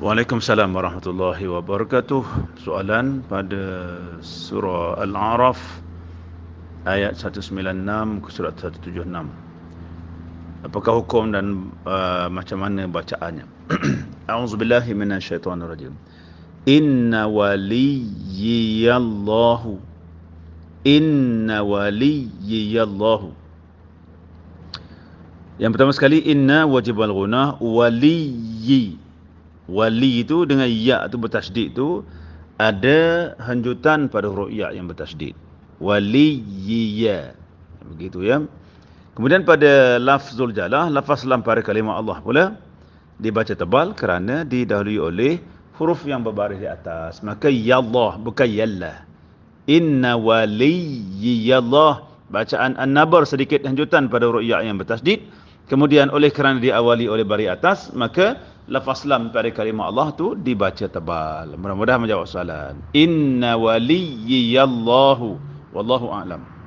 Waalaikumsalam warahmatullahi wabarakatuh. Soalan pada surah Al-A'raf ayat 196 ke surat 176. Apakah hukum dan uh, macam mana bacaannya? A'udzubillahi minasyaitonirrajim. Inna waliyyallahu Inna waliyyallahu Yang pertama sekali inna wajib al-ghunah waliyyi wali itu dengan ya tu bertasydid tu ada hanjutan pada huruf ya yang bertasydid. Waliyya. Begitu ya. Kemudian pada lafzul jalah lafaz lam pada kalimah Allah pula dibaca tebal kerana didahului oleh huruf yang berbaris di atas. Maka ya Allah bukan yallah. Inna waliyallah bacaan an-nabar sedikit hanjutan pada huruf ya yang bertasydid. Kemudian oleh kerana diawali oleh baris atas maka lafaz lam pada kalimah Allah tu dibaca tebal. Mudah-mudahan menjawab soalan. Inna waliyyallahu wallahu a'lam.